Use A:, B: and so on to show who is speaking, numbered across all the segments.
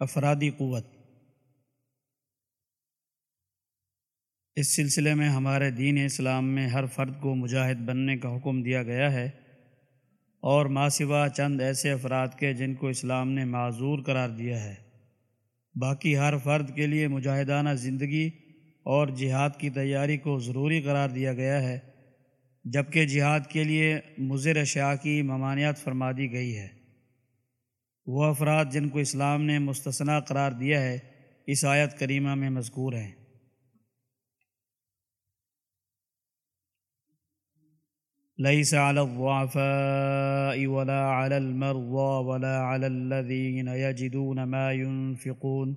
A: افرادی قوت۔ اس سلسلے میں ہمارے دین اسلام میں ہر فرد کو مجاہد بننے کا حکم دیا گیا ہے اور ماسوا چند ایسے افراد کے جن کو اسلام نے معذور قرار دیا ہے۔ باقی ہر فرد کے لیے مجاہدانہ زندگی اور جہاد کی تیاری کو ضروری قرار دیا گیا ہے، جبکہ جہاد کے لیے مضر اشیاء کی ممانعت فرما دی گئی ہے۔ وہ افراد جن کو اسلام نے مستثنا قرار دیا ہے، اس آیت کریمہ میں مذکور ہیں۔ ليس على الضعفاء ولا على المرضى ولا على الذين يجدون ما ينفقون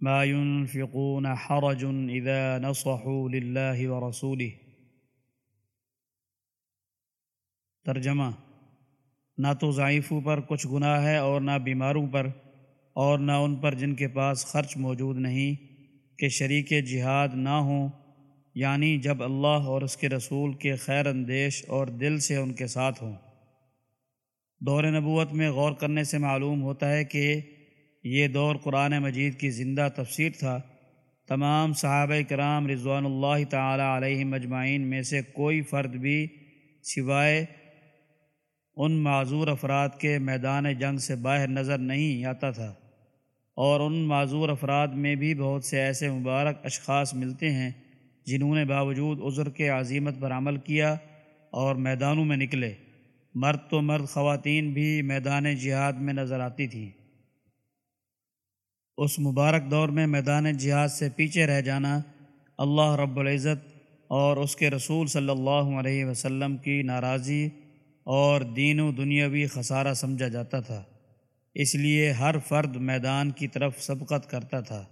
A: ما ينفقون حرج إذا نصحوا لله ورسوله ترجمہ نہ تو ضعیفوں پر کچھ گناہ ہے اور نہ بیماروں پر اور نہ ان پر جن کے پاس خرچ موجود نہیں کہ شریک جہاد نہ ہوں یعنی جب اللہ اور اس کے رسول کے خیر اندیش اور دل سے ان کے ساتھ ہوں۔ دور نبوت میں غور کرنے سے معلوم ہوتا ہے کہ یہ دور قرآن مجید کی زندہ تفسیر تھا۔ تمام صحابہ کرام رضوان اللہ تعالی علیہ مجمعین میں سے کوئی فرد بھی سوائے ان معذور افراد کے میدان جنگ سے باہر نظر نہیں آتا تھا۔ اور ان معذور افراد میں بھی بہت سے ایسے مبارک اشخاص ملتے ہیں جنہوں نے باوجود عذر کے عظیمت پر عمل کیا اور میدانوں میں نکلے۔ مرد تو مرد خواتین بھی میدان جہاد میں نظر آتی تھیں اس مبارک دور میں میدان جہاد سے پیچھے رہ جانا اللہ رب العزت اور اس کے رسول صلی اللہ علیہ وسلم کی ناراضی اور دین و دنیاوی خسارہ سمجھا جاتا تھا۔ اس لیے ہر فرد میدان کی طرف سبقت کرتا تھا۔